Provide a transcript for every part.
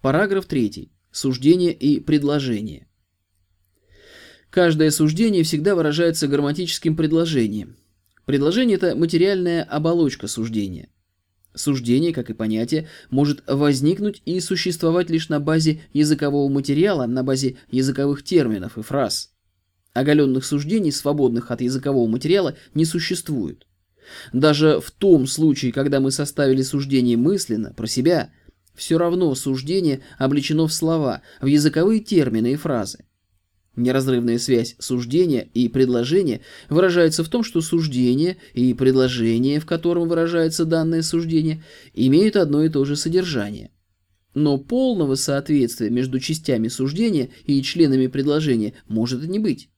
Параграф 3. Суждение и предложение. Каждое суждение всегда выражается грамматическим предложением. Предложение – это материальная оболочка суждения. Суждение, как и понятие, может возникнуть и существовать лишь на базе языкового материала, на базе языковых терминов и фраз. Оголенных суждений, свободных от языкового материала, не существует. Даже в том случае, когда мы составили суждение мысленно, про себя, все равно суждение облечено в слова, в языковые термины и фразы. Неразрывная связь суждения и предложения выражается в том, что суждение и предложение, в котором выражается данное суждение, имеют одно и то же содержание. Но полного соответствия между частями суждения и членами предложения может и не быть.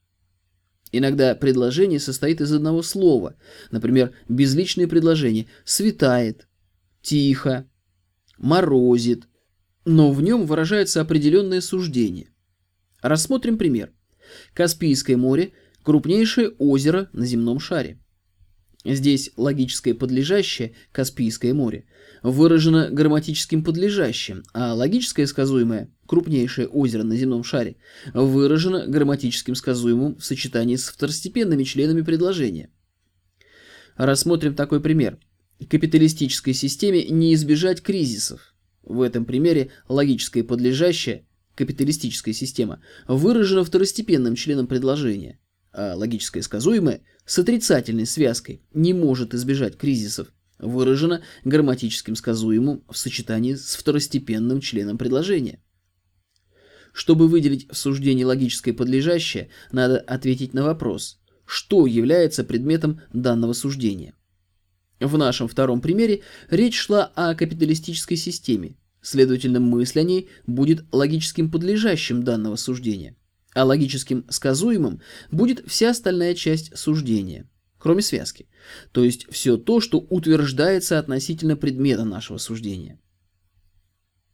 Иногда предложение состоит из одного слова, например, безличное предложение «светает», «тихо», «морозит», но в нем выражается определенное суждение. Рассмотрим пример. Каспийское море – крупнейшее озеро на земном шаре. Здесь логическое подлежащее – Каспийское море – выражено грамматическим подлежащим, а логическое сказуемое – крупнейшее озеро на земном шаре – выражено грамматическим сказуемым в сочетании с второстепенными членами предложения. Рассмотрим такой пример. Капиталистической системе не избежать кризисов. В этом примере логическое подлежащее – капиталистическая система, выражена второстепенным членом предложения, а логическое сказуемое с отрицательной связкой не может избежать кризисов, выражено грамматическим сказуемым в сочетании с второстепенным членом предложения. Чтобы выделить в суждении логическое подлежащее, надо ответить на вопрос, что является предметом данного суждения. В нашем втором примере речь шла о капиталистической системе, Следовательно, мысль о ней будет логическим подлежащим данного суждения, а логическим сказуемым будет вся остальная часть суждения, кроме связки, то есть все то, что утверждается относительно предмета нашего суждения.